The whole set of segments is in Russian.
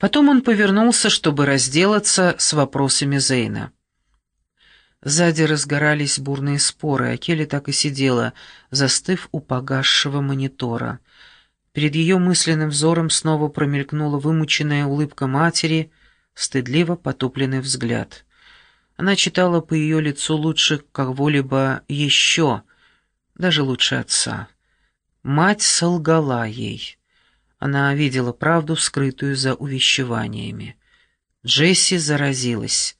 Потом он повернулся, чтобы разделаться с вопросами Зейна. Сзади разгорались бурные споры, а Келли так и сидела, застыв у погасшего монитора. Перед ее мысленным взором снова промелькнула вымученная улыбка матери, стыдливо потупленный взгляд. Она читала по ее лицу лучше кого-либо еще, даже лучше отца. Мать солгала ей. Она видела правду, скрытую за увещеваниями. Джесси заразилась.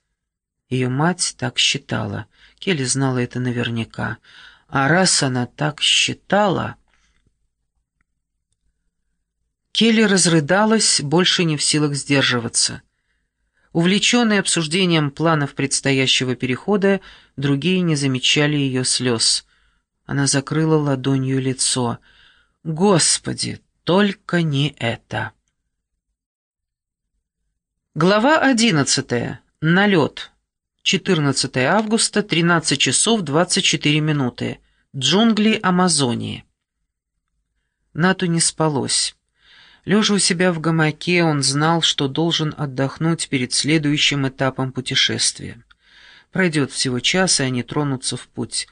Ее мать так считала. Келли знала это наверняка. А раз она так считала... Келли разрыдалась, больше не в силах сдерживаться. Увлеченные обсуждением планов предстоящего перехода, другие не замечали ее слез. Она закрыла ладонью лицо. «Господи, только не это!» Глава одиннадцатая. Налет. 14 августа, 13 часов 24 минуты. Джунгли Амазонии. Нату не спалось. Лежа у себя в гамаке, он знал, что должен отдохнуть перед следующим этапом путешествия. Пройдет всего час, и они тронутся в путь.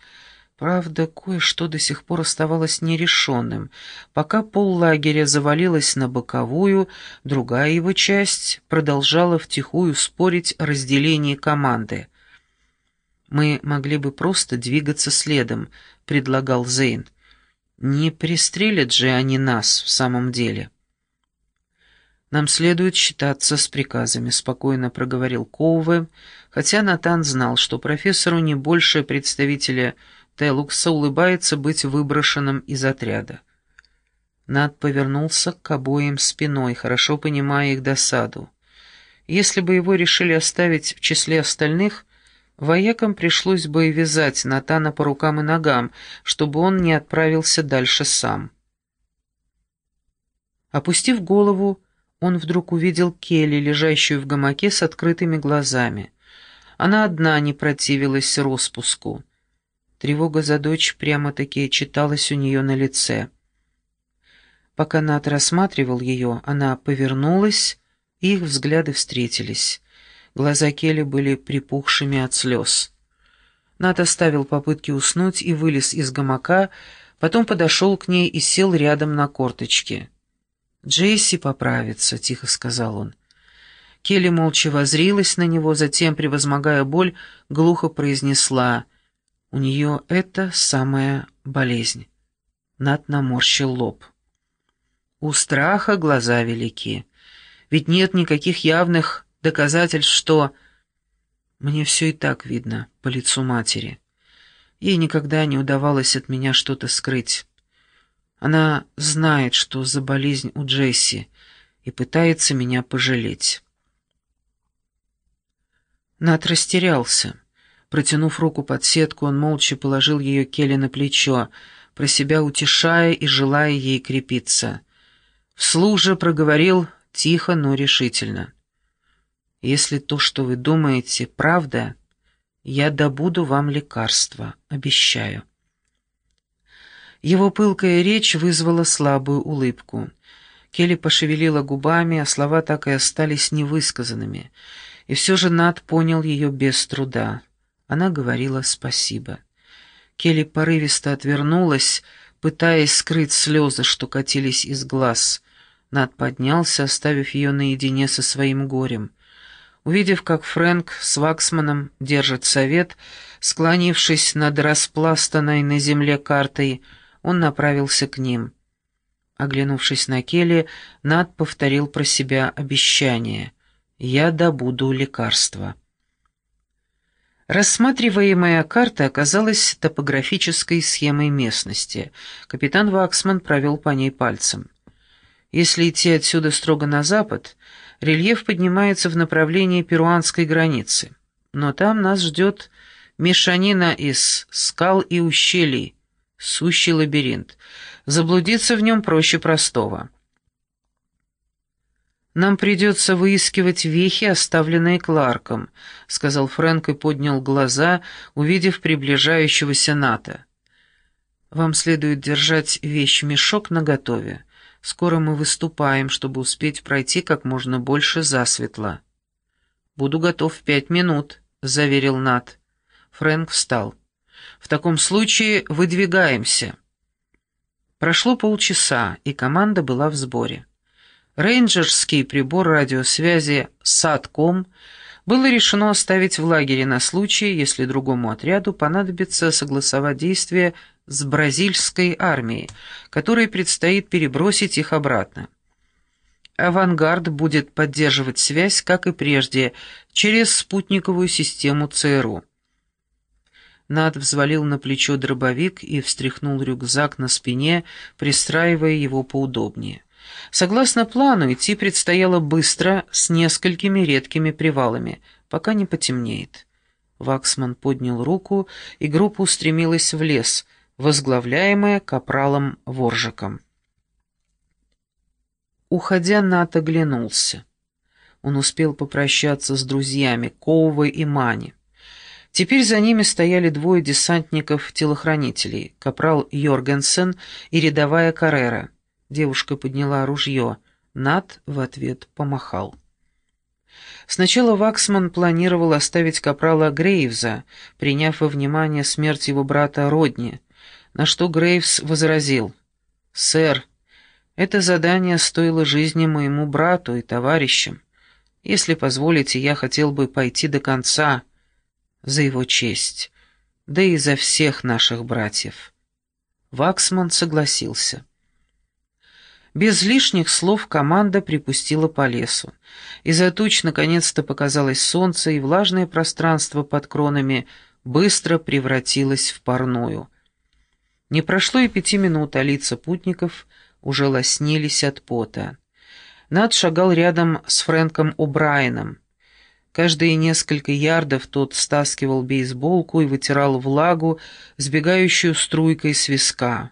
Правда, кое-что до сих пор оставалось нерешенным. Пока пол лагеря завалилась на боковую, другая его часть продолжала втихую спорить о разделении команды. «Мы могли бы просто двигаться следом», — предлагал Зейн. «Не пристрелят же они нас в самом деле». «Нам следует считаться с приказами», — спокойно проговорил Коуве, хотя Натан знал, что профессору не больше представителя Телукса улыбается быть выброшенным из отряда. Над повернулся к обоим спиной, хорошо понимая их досаду. Если бы его решили оставить в числе остальных, воякам пришлось бы и вязать Натана по рукам и ногам, чтобы он не отправился дальше сам. Опустив голову, он вдруг увидел Келли, лежащую в гамаке с открытыми глазами. Она одна не противилась распуску. Тревога за дочь прямо-таки читалась у нее на лице. Пока Нат рассматривал ее, она повернулась, и их взгляды встретились. Глаза Келли были припухшими от слез. Нат оставил попытки уснуть и вылез из гамака, потом подошел к ней и сел рядом на корточке. «Джесси поправится», — тихо сказал он. Келли молча возрилась на него, затем, превозмогая боль, глухо произнесла «У нее это самая болезнь». Над наморщил лоб. У страха глаза велики. Ведь нет никаких явных доказательств, что... Мне все и так видно по лицу матери. Ей никогда не удавалось от меня что-то скрыть. Она знает, что за болезнь у Джесси, и пытается меня пожалеть. Нат растерялся. Протянув руку под сетку, он молча положил ее Келли на плечо, про себя утешая и желая ей крепиться. Вслух же проговорил тихо, но решительно. «Если то, что вы думаете, правда, я добуду вам лекарство, обещаю». Его пылкая речь вызвала слабую улыбку. Келли пошевелила губами, а слова так и остались невысказанными. И все же Над понял ее без труда. Она говорила спасибо. Келли порывисто отвернулась, пытаясь скрыть слезы, что катились из глаз. Над поднялся, оставив ее наедине со своим горем. Увидев, как Фрэнк с Ваксманом держит совет, склонившись над распластанной на земле картой, он направился к ним. Оглянувшись на Келли, Над повторил про себя обещание «Я добуду лекарства». Рассматриваемая карта оказалась топографической схемой местности. Капитан Ваксман провел по ней пальцем. Если идти отсюда строго на запад, рельеф поднимается в направлении перуанской границы. Но там нас ждет мешанина из скал и ущелий, сущий лабиринт. Заблудиться в нем проще простого. «Нам придется выискивать вехи, оставленные Кларком», — сказал Фрэнк и поднял глаза, увидев приближающегося НАТО. «Вам следует держать вещь-мешок наготове. Скоро мы выступаем, чтобы успеть пройти как можно больше засветло». «Буду готов в пять минут», — заверил Нат. Фрэнк встал. «В таком случае выдвигаемся». Прошло полчаса, и команда была в сборе. Рейнджерский прибор радиосвязи «Сатком» было решено оставить в лагере на случай, если другому отряду понадобится согласовать действия с бразильской армией, которой предстоит перебросить их обратно. «Авангард» будет поддерживать связь, как и прежде, через спутниковую систему ЦРУ. Над взвалил на плечо дробовик и встряхнул рюкзак на спине, пристраивая его поудобнее. Согласно плану, идти предстояло быстро, с несколькими редкими привалами, пока не потемнеет. Ваксман поднял руку, и группа устремилась в лес, возглавляемая капралом Воржиком. Уходя, Нат оглянулся. Он успел попрощаться с друзьями Коувой и Мани. Теперь за ними стояли двое десантников-телохранителей, капрал Йоргенсен и рядовая Каррера. Девушка подняла ружье. Нат в ответ помахал. Сначала Ваксман планировал оставить капрала Грейвза, приняв во внимание смерть его брата Родни, на что Грейвс возразил. «Сэр, это задание стоило жизни моему брату и товарищам. Если позволите, я хотел бы пойти до конца за его честь, да и за всех наших братьев». Ваксман согласился. Без лишних слов команда припустила по лесу. Из-за туч наконец-то показалось солнце, и влажное пространство под кронами быстро превратилось в парную. Не прошло и пяти минут, а лица путников уже лоснились от пота. Над шагал рядом с Фрэнком О'Брайеном. Каждые несколько ярдов тот стаскивал бейсболку и вытирал влагу, сбегающую струйкой с виска.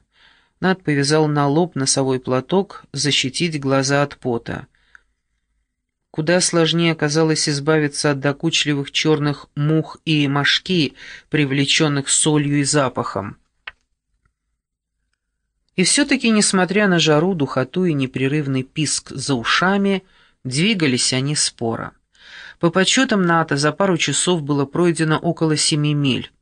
Над повязал на лоб носовой платок, защитить глаза от пота. Куда сложнее оказалось избавиться от докучливых черных мух и мошки, привлеченных солью и запахом. И все-таки, несмотря на жару, духоту и непрерывный писк за ушами, двигались они споро. По подсчетам НАТО за пару часов было пройдено около семи миль.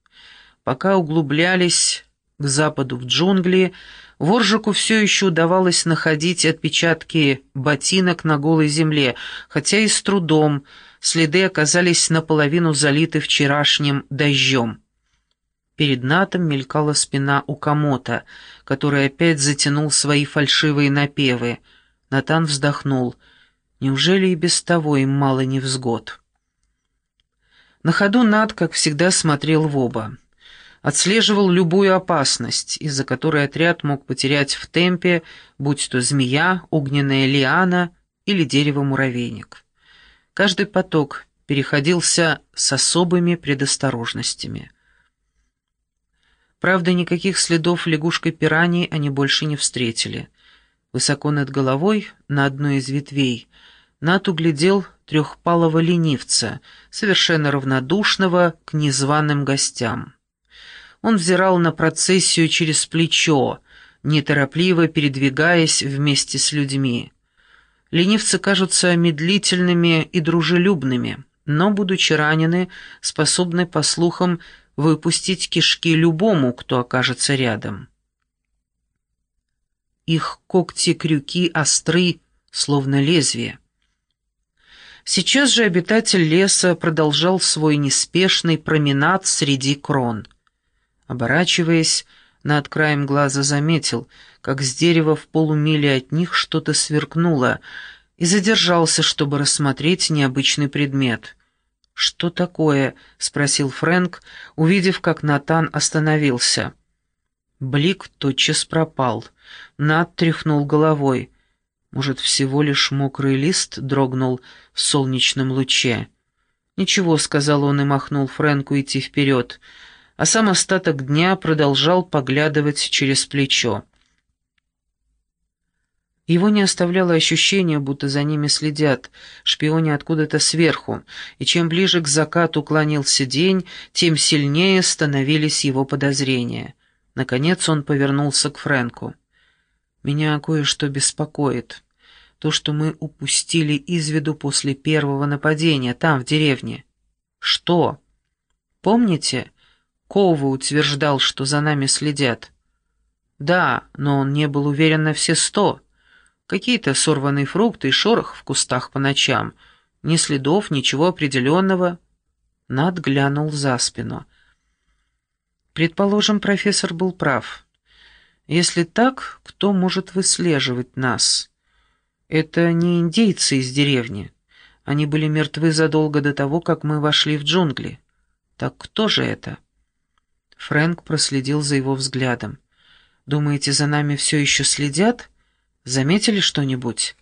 Пока углублялись к западу в джунгли, Воржику все еще удавалось находить отпечатки ботинок на голой земле, хотя и с трудом, следы оказались наполовину залиты вчерашним дождем. Перед Натом мелькала спина у комота, который опять затянул свои фальшивые напевы. Натан вздохнул. Неужели и без того им мало невзгод? На ходу Нат, как всегда, смотрел в оба. Отслеживал любую опасность, из-за которой отряд мог потерять в темпе, будь то змея, огненная лиана или дерево-муравейник. Каждый поток переходился с особыми предосторожностями. Правда, никаких следов лягушкой-пираньи они больше не встретили. Высоко над головой, на одной из ветвей, Нат углядел трехпалого ленивца, совершенно равнодушного к незваным гостям. Он взирал на процессию через плечо, неторопливо передвигаясь вместе с людьми. Ленивцы кажутся медлительными и дружелюбными, но, будучи ранены, способны, по слухам, выпустить кишки любому, кто окажется рядом. Их когти-крюки остры, словно лезвие. Сейчас же обитатель леса продолжал свой неспешный променад среди крон. Оборачиваясь, над краем глаза заметил, как с дерева в полумиле от них что-то сверкнуло, и задержался, чтобы рассмотреть необычный предмет — «Что такое?» — спросил Фрэнк, увидев, как Натан остановился. Блик тотчас пропал. Нат тряхнул головой. Может, всего лишь мокрый лист дрогнул в солнечном луче. «Ничего», — сказал он и махнул Фрэнку идти вперед, а сам остаток дня продолжал поглядывать через плечо. Его не оставляло ощущение, будто за ними следят, шпионе откуда-то сверху, и чем ближе к закату клонился день, тем сильнее становились его подозрения. Наконец он повернулся к Фрэнку. Меня кое-что беспокоит. То, что мы упустили из виду после первого нападения, там, в деревне. Что? Помните, Кова утверждал, что за нами следят? Да, но он не был уверен на все сто. Какие-то сорванные фрукты и шорох в кустах по ночам. Ни следов, ничего определенного. Над глянул за спину. Предположим, профессор был прав. Если так, кто может выслеживать нас? Это не индейцы из деревни. Они были мертвы задолго до того, как мы вошли в джунгли. Так кто же это? Фрэнк проследил за его взглядом. «Думаете, за нами все еще следят? Заметили что-нибудь?»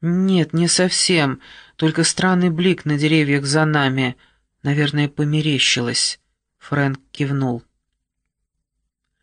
«Нет, не совсем. Только странный блик на деревьях за нами. Наверное, померещилось». Фрэнк кивнул.